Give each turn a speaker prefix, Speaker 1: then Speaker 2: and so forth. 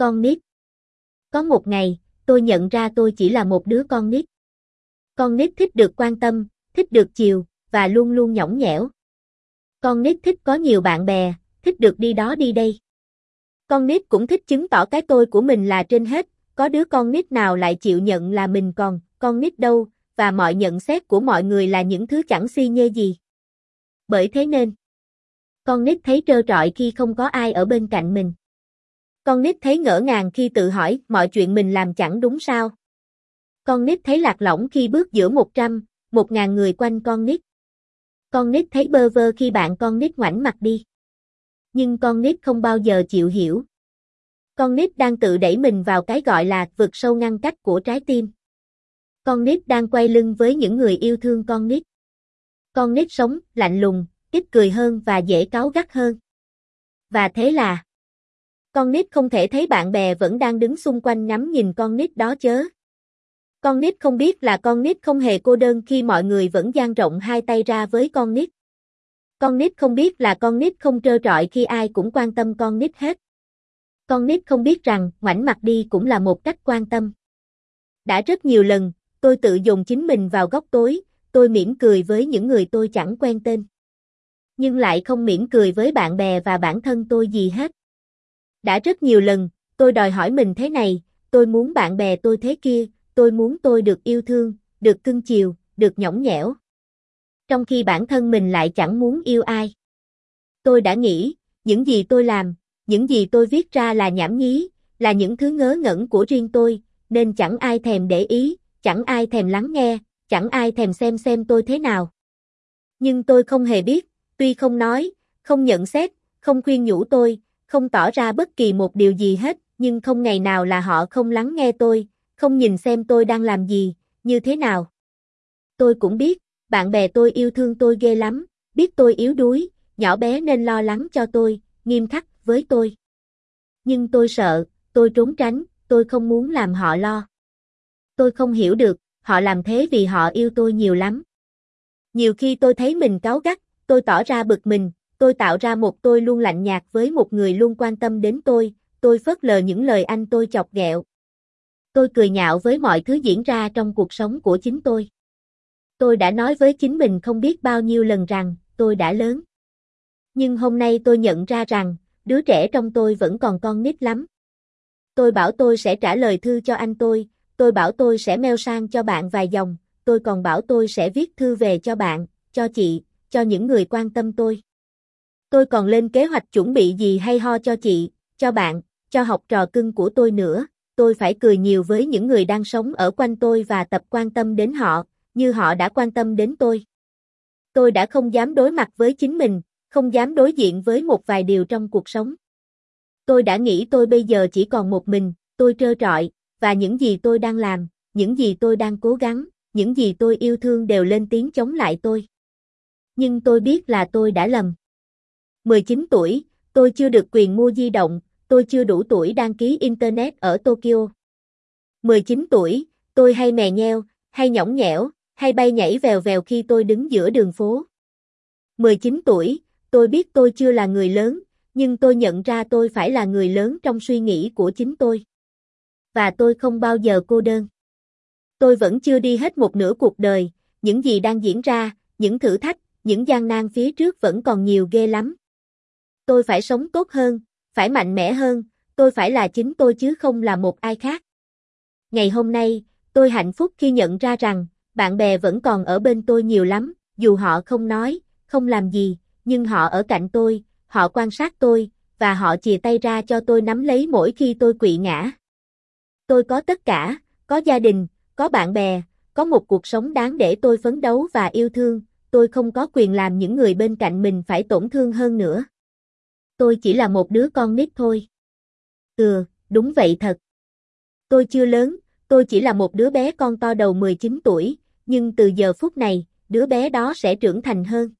Speaker 1: Con nít. Có một ngày, tôi nhận ra tôi chỉ là một đứa con nít. Con nít thích được quan tâm, thích được chiều, và luôn luôn nhõng nhẽo. Con nít thích có nhiều bạn bè, thích được đi đó đi đây. Con nít cũng thích chứng tỏ cái tôi của mình là trên hết, có đứa con nít nào lại chịu nhận là mình còn, con nít đâu, và mọi nhận xét của mọi người là những thứ chẳng si nhê gì. Bởi thế nên, con nít thấy trơ trọi khi không có ai ở bên cạnh mình. Con nít thấy ngỡ ngàng khi tự hỏi mọi chuyện mình làm chẳng đúng sao. Con nít thấy lạc lõng khi bước giữa 100, 1.000 người quanh con nít. Con nít thấy bơ vơ khi bạn con nít ngoảnh mặt đi. Nhưng con nít không bao giờ chịu hiểu. Con nít đang tự đẩy mình vào cái gọi là vực sâu ngăn cách của trái tim. Con nít đang quay lưng với những người yêu thương con nít. Con nít sống, lạnh lùng, ít cười hơn và dễ cáu gắt hơn. Và thế là con nít không thể thấy bạn bè vẫn đang đứng xung quanh ngắm nhìn con nít đó chớ. Con nít không biết là con nít không hề cô đơn khi mọi người vẫn dang rộng hai tay ra với con nít. Con nít không biết là con nít không trơ trọi khi ai cũng quan tâm con nít hết. Con nít không biết rằng ngoảnh mặt đi cũng là một cách quan tâm. Đã rất nhiều lần, tôi tự dùng chính mình vào góc tối, tôi mỉm cười với những người tôi chẳng quen tên. Nhưng lại không mỉm cười với bạn bè và bản thân tôi gì hết. Đã rất nhiều lần, tôi đòi hỏi mình thế này, tôi muốn bạn bè tôi thế kia, tôi muốn tôi được yêu thương, được cưng chiều, được nhõng nhẽo. Trong khi bản thân mình lại chẳng muốn yêu ai. Tôi đã nghĩ, những gì tôi làm, những gì tôi viết ra là nhảm nhí, là những thứ ngớ ngẩn của riêng tôi, nên chẳng ai thèm để ý, chẳng ai thèm lắng nghe, chẳng ai thèm xem xem tôi thế nào. Nhưng tôi không hề biết, tuy không nói, không nhận xét, không khuyên nhủ tôi, không tỏ ra bất kỳ một điều gì hết, nhưng không ngày nào là họ không lắng nghe tôi, không nhìn xem tôi đang làm gì, như thế nào. Tôi cũng biết, bạn bè tôi yêu thương tôi ghê lắm, biết tôi yếu đuối, nhỏ bé nên lo lắng cho tôi, nghiêm khắc với tôi. Nhưng tôi sợ, tôi trốn tránh, tôi không muốn làm họ lo. Tôi không hiểu được, họ làm thế vì họ yêu tôi nhiều lắm. Nhiều khi tôi thấy mình cáu gắt, tôi tỏ ra bực mình, tôi tạo ra một tôi luôn lạnh nhạt với một người luôn quan tâm đến tôi, tôi phớt lờ những lời anh tôi chọc ghẹo. Tôi cười nhạo với mọi thứ diễn ra trong cuộc sống của chính tôi. Tôi đã nói với chính mình không biết bao nhiêu lần rằng, tôi đã lớn. Nhưng hôm nay tôi nhận ra rằng, đứa trẻ trong tôi vẫn còn con nít lắm. Tôi bảo tôi sẽ trả lời thư cho anh tôi, tôi bảo tôi sẽ mail sang cho bạn vài dòng, tôi còn bảo tôi sẽ viết thư về cho bạn, cho chị, cho những người quan tâm tôi. Tôi còn lên kế hoạch chuẩn bị gì hay ho cho chị, cho bạn, cho học trò cưng của tôi nữa, tôi phải cười nhiều với những người đang sống ở quanh tôi và tập quan tâm đến họ, như họ đã quan tâm đến tôi. Tôi đã không dám đối mặt với chính mình, không dám đối diện với một vài điều trong cuộc sống. Tôi đã nghĩ tôi bây giờ chỉ còn một mình, tôi trơ trọi, và những gì tôi đang làm, những gì tôi đang cố gắng, những gì tôi yêu thương đều lên tiếng chống lại tôi. Nhưng tôi biết là tôi đã lầm. 19 tuổi, tôi chưa được quyền mua di động, tôi chưa đủ tuổi đăng ký Internet ở Tokyo. 19 tuổi, tôi hay mè nheo, hay nhõng nhẽo, hay bay nhảy vèo vèo khi tôi đứng giữa đường phố. 19 tuổi, tôi biết tôi chưa là người lớn, nhưng tôi nhận ra tôi phải là người lớn trong suy nghĩ của chính tôi. Và tôi không bao giờ cô đơn. Tôi vẫn chưa đi hết một nửa cuộc đời, những gì đang diễn ra, những thử thách, những gian nan phía trước vẫn còn nhiều ghê lắm. Tôi phải sống tốt hơn, phải mạnh mẽ hơn, tôi phải là chính tôi chứ không là một ai khác. Ngày hôm nay, tôi hạnh phúc khi nhận ra rằng, bạn bè vẫn còn ở bên tôi nhiều lắm, dù họ không nói, không làm gì, nhưng họ ở cạnh tôi, họ quan sát tôi, và họ chìa tay ra cho tôi nắm lấy mỗi khi tôi quỵ ngã. Tôi có tất cả, có gia đình, có bạn bè, có một cuộc sống đáng để tôi phấn đấu và yêu thương, tôi không có quyền làm những người bên cạnh mình phải tổn thương hơn nữa. Tôi chỉ là một đứa con nít thôi. Ừ, đúng vậy thật. Tôi chưa lớn, tôi chỉ là một đứa bé con to đầu 19 tuổi, nhưng từ giờ phút này, đứa bé đó sẽ trưởng thành hơn.